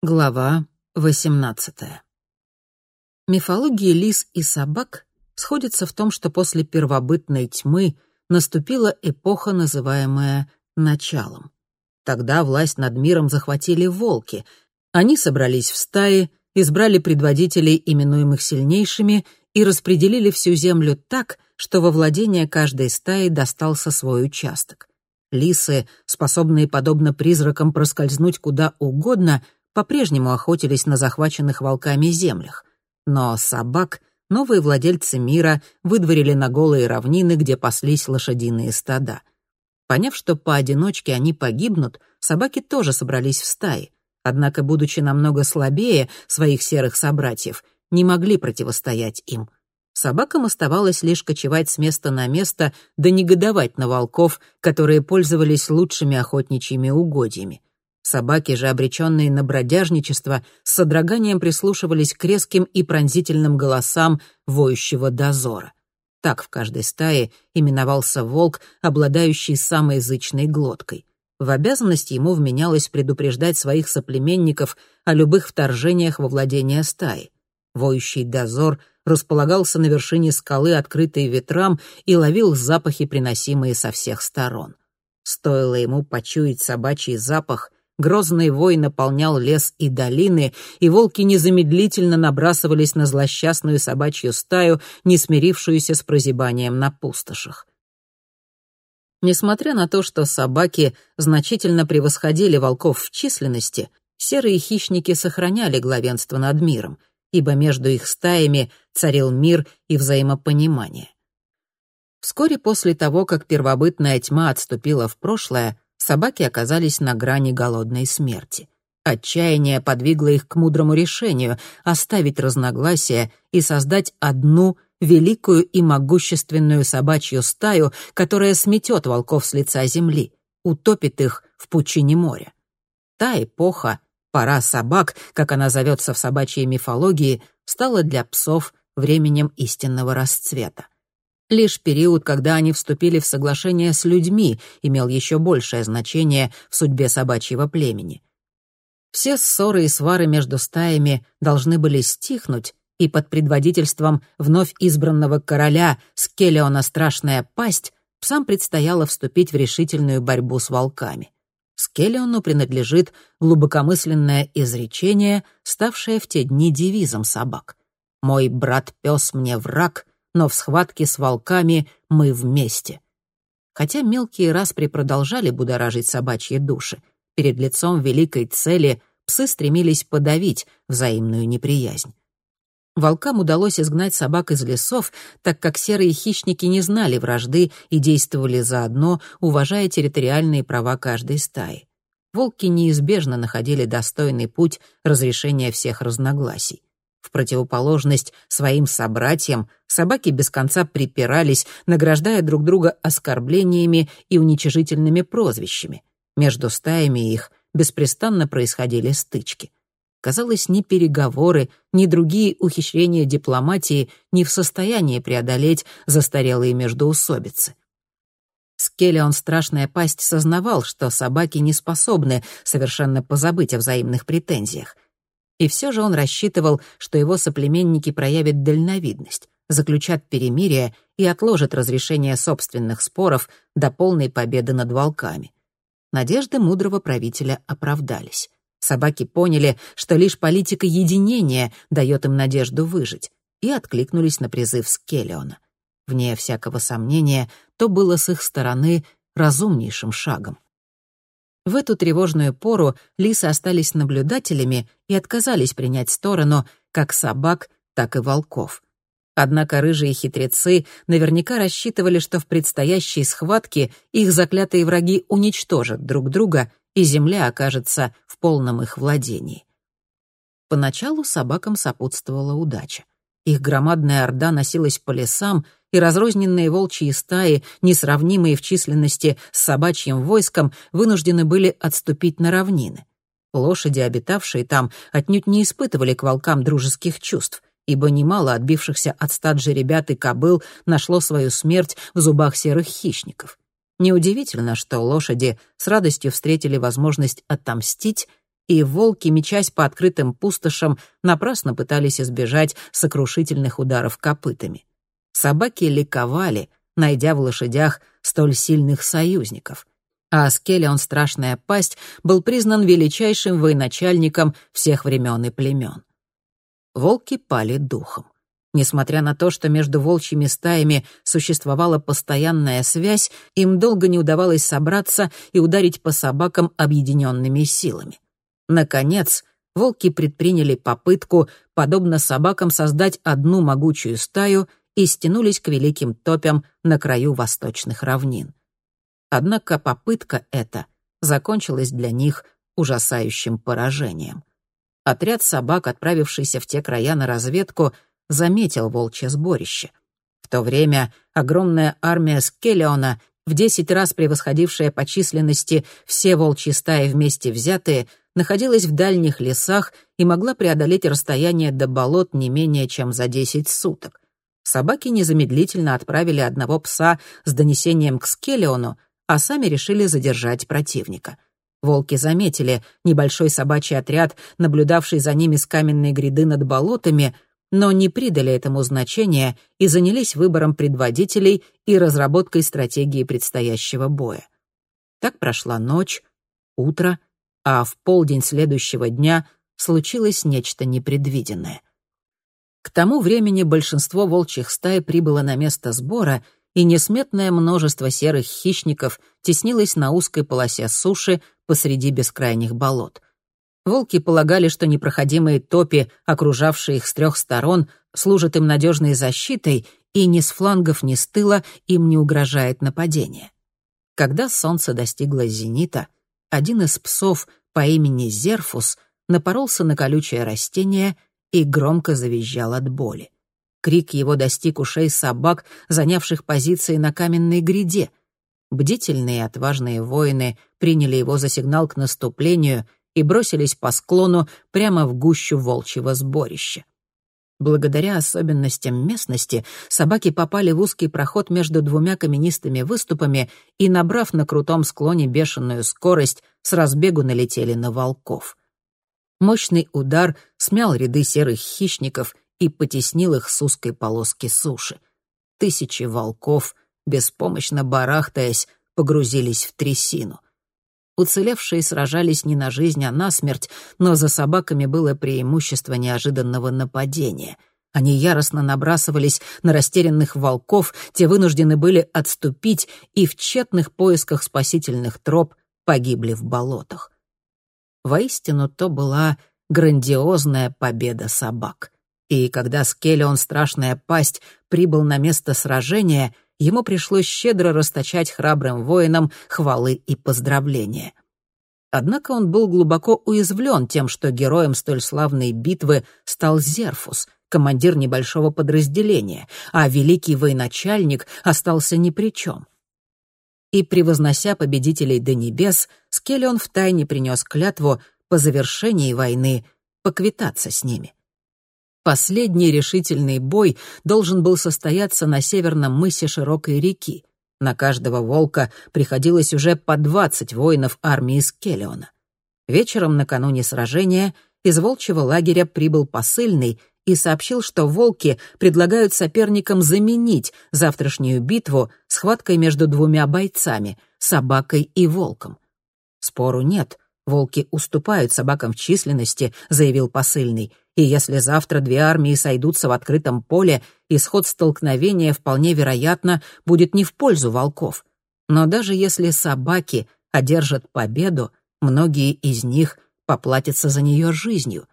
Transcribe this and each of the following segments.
Глава 18 Мифологии лис и собак сходятся в том, что после первобытной тьмы наступила эпоха, называемая началом. Тогда власть над миром захватили волки. Они собрались в стаи, избрали предводителей, именуемых сильнейшими, и распределили всю землю так, что во владение каждой стаи достался свой участок. Лисы, способные, подобно призракам, проскользнуть куда угодно — по-прежнему охотились на захваченных волками землях. Но собак новые владельцы мира выдворили на голые равнины, где паслись лошадиные стада. Поняв, что поодиночке они погибнут, собаки тоже собрались в стаи. Однако, будучи намного слабее своих серых собратьев, не могли противостоять им. Собакам оставалось лишь кочевать с места на место да негодовать на волков, которые пользовались лучшими охотничьими угодьями. Собаки же, обреченные на бродяжничество, с содроганием прислушивались к резким и пронзительным голосам воющего дозора. Так в каждой стае именовался волк, обладающий самой язычной глоткой. В обязанность ему вменялось предупреждать своих соплеменников о любых вторжениях во владение стаи. Воющий дозор располагался на вершине скалы, открытой ветрам, и ловил запахи, приносимые со всех сторон. Стоило ему почуять собачий запах — Грозный вой наполнял лес и долины, и волки незамедлительно набрасывались на злосчастную собачью стаю, не смирившуюся с прозябанием на пустошах. Несмотря на то, что собаки значительно превосходили волков в численности, серые хищники сохраняли главенство над миром, ибо между их стаями царил мир и взаимопонимание. Вскоре после того, как первобытная тьма отступила в прошлое, собаки оказались на грани голодной смерти. Отчаяние подвигло их к мудрому решению — оставить разногласия и создать одну великую и могущественную собачью стаю, которая сметет волков с лица земли, утопит их в пучине моря. Та эпоха, пора собак, как она зовется в собачьей мифологии, стала для псов временем истинного расцвета. Лишь период, когда они вступили в соглашение с людьми, имел еще большее значение в судьбе собачьего племени. Все ссоры и свары между стаями должны были стихнуть, и под предводительством вновь избранного короля Скелеона Страшная Пасть псам предстояло вступить в решительную борьбу с волками. Скелеону принадлежит глубокомысленное изречение, ставшее в те дни девизом собак. «Мой брат-пес мне враг, но в схватке с волками мы вместе. Хотя мелкие распри продолжали будоражить собачьи души, перед лицом великой цели псы стремились подавить взаимную неприязнь. Волкам удалось изгнать собак из лесов, так как серые хищники не знали вражды и действовали заодно, уважая территориальные права каждой стаи. Волки неизбежно находили достойный путь разрешения всех разногласий. В противоположность своим собратьям, собаки без конца припирались, награждая друг друга оскорблениями и уничижительными прозвищами. Между стаями их беспрестанно происходили стычки. Казалось, ни переговоры, ни другие ухищрения дипломатии не в состоянии преодолеть застарелые междоусобицы. Скеллион Страшная Пасть сознавал, что собаки не способны совершенно позабыть о взаимных претензиях — и все же он рассчитывал, что его соплеменники проявят дальновидность, заключат перемирие и отложат разрешение собственных споров до полной победы над волками. Надежды мудрого правителя оправдались. Собаки поняли, что лишь политика единения дает им надежду выжить, и откликнулись на призыв Скеллиона. Вне всякого сомнения, то было с их стороны разумнейшим шагом. В эту тревожную пору лисы остались наблюдателями и отказались принять сторону как собак, так и волков. Однако рыжие хитрецы наверняка рассчитывали, что в предстоящей схватке их заклятые враги уничтожат друг друга, и земля окажется в полном их владении. Поначалу собакам сопутствовала удача. Их громадная орда носилась по лесам, и разрозненные волчьи стаи, несравнимые в численности с собачьим войском, вынуждены были отступить на равнины. Лошади, обитавшие там, отнюдь не испытывали к волкам дружеских чувств, ибо немало отбившихся от стад жеребят и кобыл нашло свою смерть в зубах серых хищников. Неудивительно, что лошади с радостью встретили возможность отомстить и волки, мечась по открытым пустошам, напрасно пытались избежать сокрушительных ударов копытами. Собаки ликовали, найдя в лошадях столь сильных союзников. А Аскелион Страшная Пасть был признан величайшим военачальником всех времен и племен. Волки пали духом. Несмотря на то, что между волчьими стаями существовала постоянная связь, им долго не удавалось собраться и ударить по собакам объединенными силами. Наконец, волки предприняли попытку, подобно собакам, создать одну могучую стаю и стянулись к великим топям на краю восточных равнин. Однако попытка эта закончилась для них ужасающим поражением. Отряд собак, отправившийся в те края на разведку, заметил волчье сборище. В то время огромная армия Скеллиона, в десять раз превосходившая по численности все волчьи стаи вместе взятые, находилась в дальних лесах и могла преодолеть расстояние до болот не менее чем за десять суток. Собаки незамедлительно отправили одного пса с донесением к Скеллиону, а сами решили задержать противника. Волки заметили небольшой собачий отряд, наблюдавший за ними с каменной гряды над болотами — но не придали этому значения и занялись выбором предводителей и разработкой стратегии предстоящего боя. Так прошла ночь, утро, а в полдень следующего дня случилось нечто непредвиденное. К тому времени большинство волчьих стай прибыло на место сбора, и несметное множество серых хищников теснилось на узкой полосе суши посреди бескрайних болот — Волки полагали, что непроходимые топи, окружавшие их с трех сторон, служат им надежной защитой, и ни с флангов, ни с тыла им не угрожает нападение. Когда солнце достигло зенита, один из псов по имени Зерфус напоролся на колючее растение и громко завизжал от боли. Крик его достиг ушей собак, занявших позиции на каменной гряде. Бдительные и отважные воины приняли его за сигнал к наступлению — и бросились по склону прямо в гущу волчьего сборища. Благодаря особенностям местности собаки попали в узкий проход между двумя каменистыми выступами и, набрав на крутом склоне бешеную скорость, с разбегу налетели на волков. Мощный удар смял ряды серых хищников и потеснил их с узкой полоски суши. Тысячи волков, беспомощно барахтаясь, погрузились в трясину. Уцелевшие сражались не на жизнь, а на смерть, но за собаками было преимущество неожиданного нападения. Они яростно набрасывались на растерянных волков, те вынуждены были отступить и в тщетных поисках спасительных троп погибли в болотах. Воистину, то была грандиозная победа собак. И когда Скеллион Страшная Пасть прибыл на место сражения — ему пришлось щедро расточать храбрым воинам хвалы и поздравления. Однако он был глубоко уязвлен тем, что героем столь славной битвы стал Зерфус, командир небольшого подразделения, а великий военачальник остался ни при чем. И, превознося победителей до небес, Скеллион втайне принес клятву по завершении войны поквитаться с ними. Последний решительный бой должен был состояться на северном мысе широкой реки. На каждого волка приходилось уже по двадцать воинов армии Скеллиона. Вечером накануне сражения из волчьего лагеря прибыл посыльный и сообщил, что волки предлагают соперникам заменить завтрашнюю битву схваткой между двумя бойцами — собакой и волком. Спору нет, волки уступают собакам в численности, заявил посыльный, и если завтра две армии сойдутся в открытом поле, исход столкновения вполне вероятно будет не в пользу волков. Но даже если собаки одержат победу, многие из них поплатятся за нее жизнью.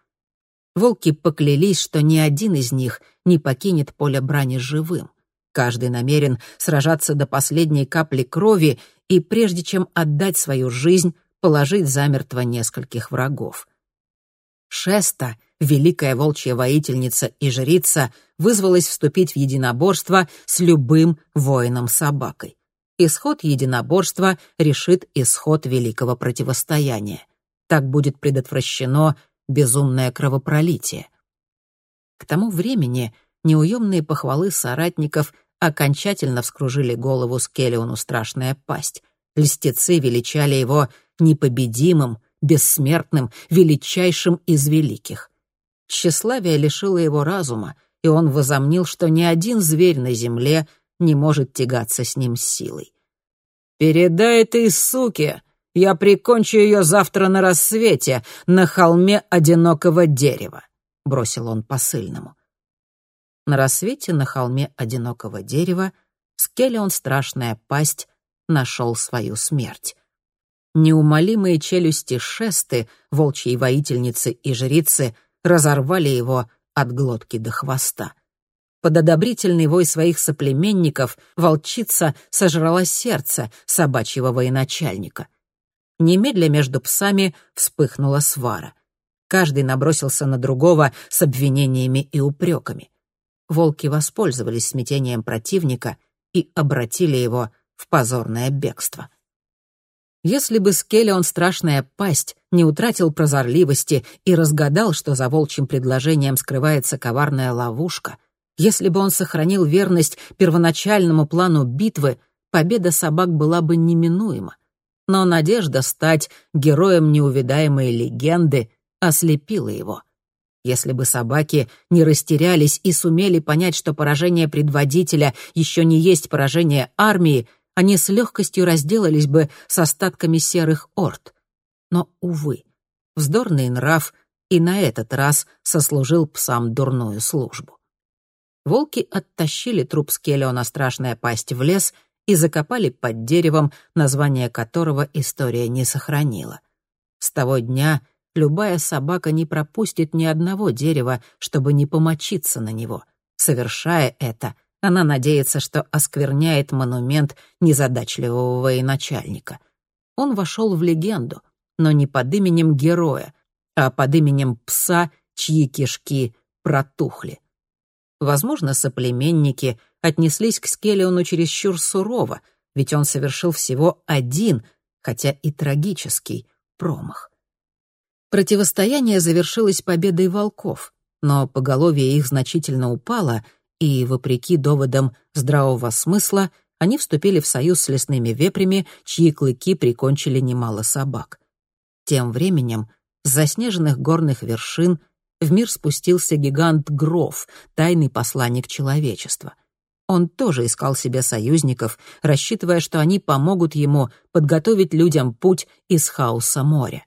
Волки поклялись, что ни один из них не покинет поле брани живым. Каждый намерен сражаться до последней капли крови и, прежде чем отдать свою жизнь, положить замертво нескольких врагов. Шеста великая волчья воительница и жрица вызвалась вступить в единоборство с любым воином-собакой. Исход единоборства решит исход великого противостояния. Так будет предотвращено безумное кровопролитие. К тому времени неуемные похвалы соратников окончательно вскружили голову Скеллиону страшная пасть. Льстецы величали его непобедимым, бессмертным, величайшим из великих. Тщеславие лишило его разума, и он возомнил, что ни один зверь на земле не может тягаться с ним силой. «Передай этой суке, я прикончу ее завтра на рассвете на холме одинокого дерева», — бросил он посыльному. На рассвете на холме одинокого дерева Скеллион Страшная Пасть нашел свою смерть. Неумолимые челюсти шесты, волчьей воительницы и жрицы, разорвали его от глотки до хвоста. Под одобрительный вой своих соплеменников волчица сожрала сердце собачьего военачальника. Немедля между псами вспыхнула свара. Каждый набросился на другого с обвинениями и упреками. Волки воспользовались смятением противника и обратили его в позорное бегство. Если бы Скеллион Страшная Пасть не утратил прозорливости и разгадал, что за волчьим предложением скрывается коварная ловушка, если бы он сохранил верность первоначальному плану битвы, победа собак была бы неминуема. Но надежда стать героем неувидаемой легенды ослепила его. Если бы собаки не растерялись и сумели понять, что поражение предводителя еще не есть поражение армии, они с легкостью разделались бы с остатками серых орд. Но, увы, вздорный нрав и на этот раз сослужил псам дурную службу. Волки оттащили труп Скеллиона «Страшная пасть» в лес и закопали под деревом, название которого история не сохранила. С того дня любая собака не пропустит ни одного дерева, чтобы не помочиться на него. Совершая это, она надеется, что оскверняет монумент незадачливого военачальника. Он вошел в легенду, но не под именем героя, а под именем пса, чьи кишки протухли. Возможно, соплеменники отнеслись к Скеллиону чересчур сурово, ведь он совершил всего один, хотя и трагический, промах. Противостояние завершилось победой волков, но поголовье их значительно упало, и, вопреки доводам здравого смысла, они вступили в союз с лесными вепрями, чьи клыки прикончили немало собак. Тем временем с заснеженных горных вершин в мир спустился гигант Гров, тайный посланник человечества. Он тоже искал себе союзников, рассчитывая, что они помогут ему подготовить людям путь из хаоса моря.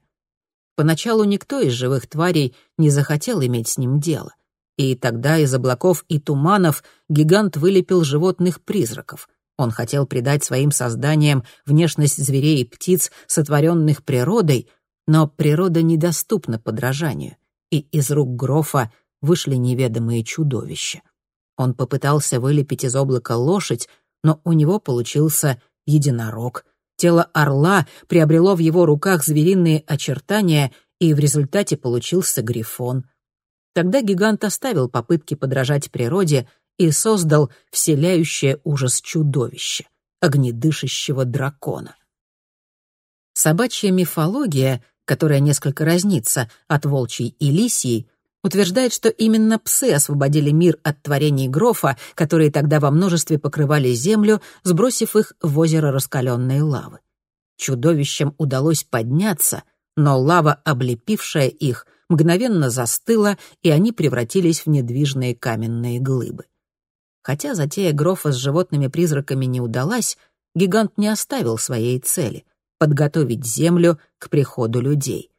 Поначалу никто из живых тварей не захотел иметь с ним дело. И тогда из облаков и туманов гигант вылепил животных-призраков. Он хотел придать своим созданиям внешность зверей и птиц, сотворенных природой, но природа недоступна подражанию, и из рук Грофа вышли неведомые чудовища. Он попытался вылепить из облака лошадь, но у него получился единорог. Тело орла приобрело в его руках звериные очертания, и в результате получился грифон — Тогда гигант оставил попытки подражать природе и создал вселяющее ужас чудовище — огнедышащего дракона. Собачья мифология, которая несколько разнится от волчьей и лисьей, утверждает, что именно псы освободили мир от творений Грофа, которые тогда во множестве покрывали землю, сбросив их в озеро раскаленной лавы. Чудовищам удалось подняться, но лава, облепившая их, мгновенно застыла, и они превратились в недвижные каменные глыбы. Хотя затея Грофа с животными-призраками не удалась, гигант не оставил своей цели — подготовить землю к приходу людей.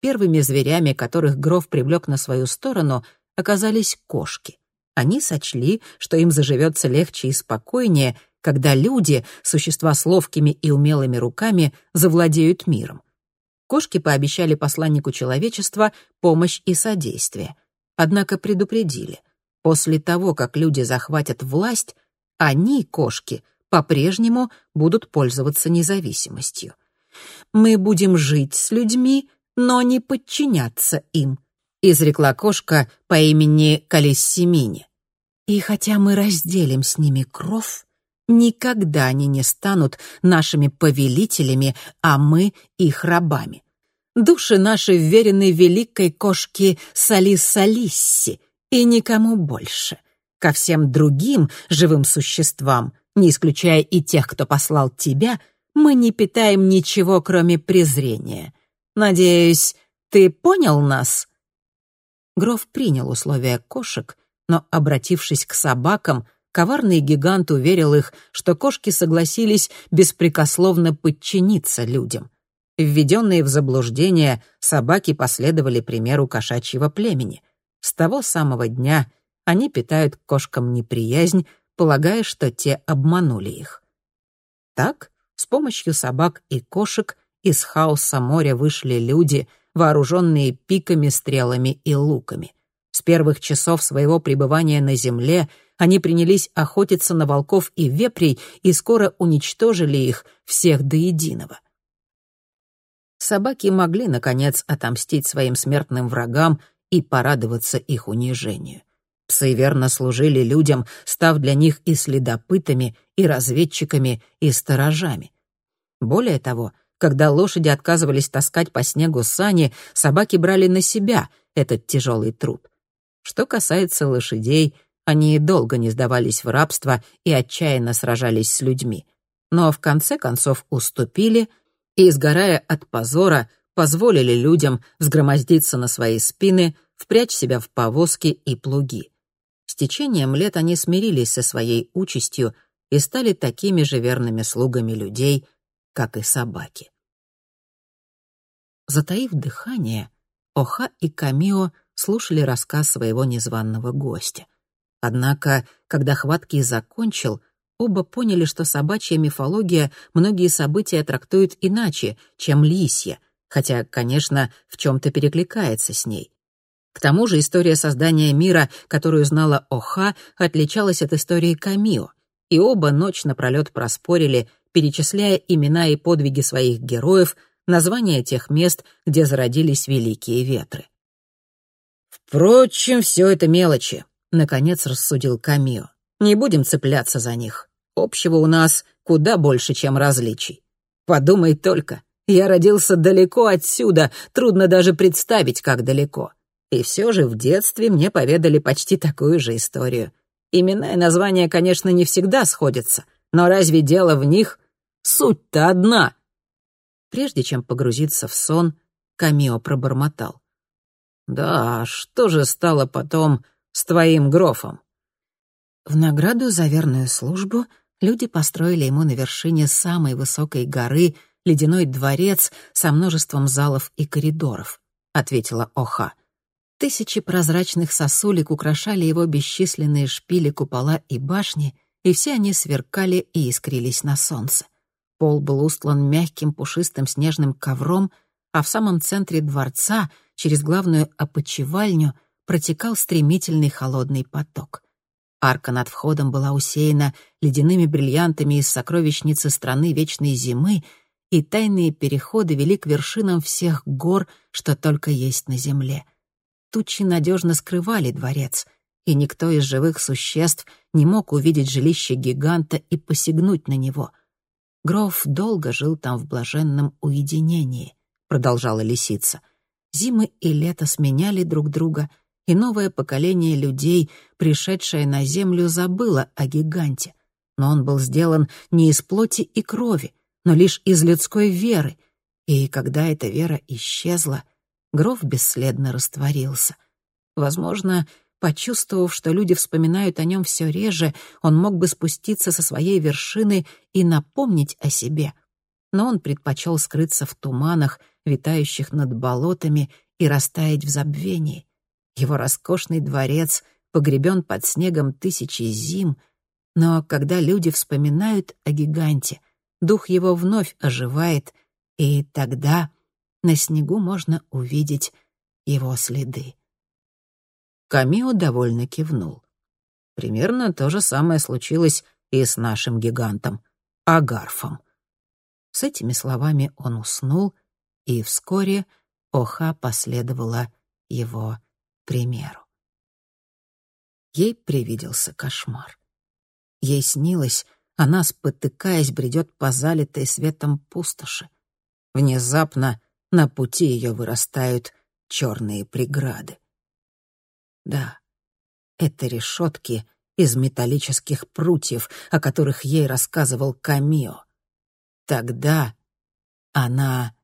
Первыми зверями, которых Гроф привлек на свою сторону, оказались кошки. Они сочли, что им заживется легче и спокойнее, когда люди, существа с ловкими и умелыми руками, завладеют миром. Кошки пообещали посланнику человечества помощь и содействие. Однако предупредили. После того, как люди захватят власть, они, кошки, по-прежнему будут пользоваться независимостью. «Мы будем жить с людьми, но не подчиняться им», изрекла кошка по имени Калиссимини. «И хотя мы разделим с ними кровь, никогда они не станут нашими повелителями, а мы их рабами. Души наши вверены великой кошке Салис-Салисси и никому больше. Ко всем другим живым существам, не исключая и тех, кто послал тебя, мы не питаем ничего, кроме презрения. Надеюсь, ты понял нас?» Гров принял условия кошек, но, обратившись к собакам, коварный гигант уверил их, что кошки согласились беспрекословно подчиниться людям. Введенные в заблуждение, собаки последовали примеру кошачьего племени. С того самого дня они питают кошкам неприязнь, полагая, что те обманули их. Так, с помощью собак и кошек из хаоса моря вышли люди, вооруженные пиками, стрелами и луками. С первых часов своего пребывания на земле они принялись охотиться на волков и вепрей и скоро уничтожили их всех до единого. Собаки могли, наконец, отомстить своим смертным врагам и порадоваться их унижению. Псы верно служили людям, став для них и следопытами, и разведчиками, и сторожами. Более того, когда лошади отказывались таскать по снегу сани, собаки брали на себя этот тяжелый труд. Что касается лошадей, они долго не сдавались в рабство и отчаянно сражались с людьми. Но в конце концов уступили и, сгорая от позора, позволили людям взгромоздиться на свои спины, впрячь себя в повозки и плуги. С течением лет они смирились со своей участью и стали такими же верными слугами людей, как и собаки. Затаив дыхание, Оха и Камио слушали рассказ своего незваного гостя. Однако, когда Хваткий закончил, оба поняли, что собачья мифология многие события трактует иначе, чем лисья, хотя, конечно, в чем-то перекликается с ней. К тому же история создания мира, которую знала Оха, отличалась от истории Камио, и оба ночь напролет проспорили, перечисляя имена и подвиги своих героев, названия тех мест, где зародились великие ветры. «Впрочем, все это мелочи», — наконец рассудил Камио. «Не будем цепляться за них. Общего у нас куда больше, чем различий. Подумай только, я родился далеко отсюда, трудно даже представить, как далеко. И все же в детстве мне поведали почти такую же историю. Имена и названия, конечно, не всегда сходятся, но разве дело в них? Суть-то одна. Прежде чем погрузиться в сон, Камио пробормотал. «Да, что же стало потом с твоим грофом?» В награду за верную службу люди построили ему на вершине самой высокой горы ледяной дворец со множеством залов и коридоров, — ответила Оха. Тысячи прозрачных сосулек украшали его бесчисленные шпили, купола и башни, и все они сверкали и искрились на солнце. Пол был устлан мягким пушистым снежным ковром, а в самом центре дворца, через главную опочивальню, протекал стремительный холодный поток. Арка над входом была усеяна ледяными бриллиантами из сокровищницы страны вечной зимы, и тайные переходы вели к вершинам всех гор, что только есть на земле — Тучи надежно скрывали дворец, и никто из живых существ не мог увидеть жилище гиганта и посягнуть на него. Гров долго жил там в блаженном уединении, продолжала лисица. Зимы и лето сменяли друг друга, и новое поколение людей, пришедшее на землю, забыло о гиганте. Но он был сделан не из плоти и крови, но лишь из людской веры. И когда эта вера исчезла, Гров бесследно растворился. Возможно, почувствовав, что люди вспоминают о нем все реже, он мог бы спуститься со своей вершины и напомнить о себе. Но он предпочел скрыться в туманах, витающих над болотами, и растаять в забвении. Его роскошный дворец погребен под снегом тысячи зим, но когда люди вспоминают о гиганте, дух его вновь оживает, и тогда на снегу можно увидеть его следы. Камио довольно кивнул. Примерно то же самое случилось и с нашим гигантом, Агарфом. С этими словами он уснул, и вскоре Оха последовала его примеру. Ей привиделся кошмар. Ей снилось, она, спотыкаясь, бредет по залитой светом пустоши. Внезапно на пути ее вырастают черные преграды. Да, это решетки из металлических прутьев, о которых ей рассказывал Камио. Тогда она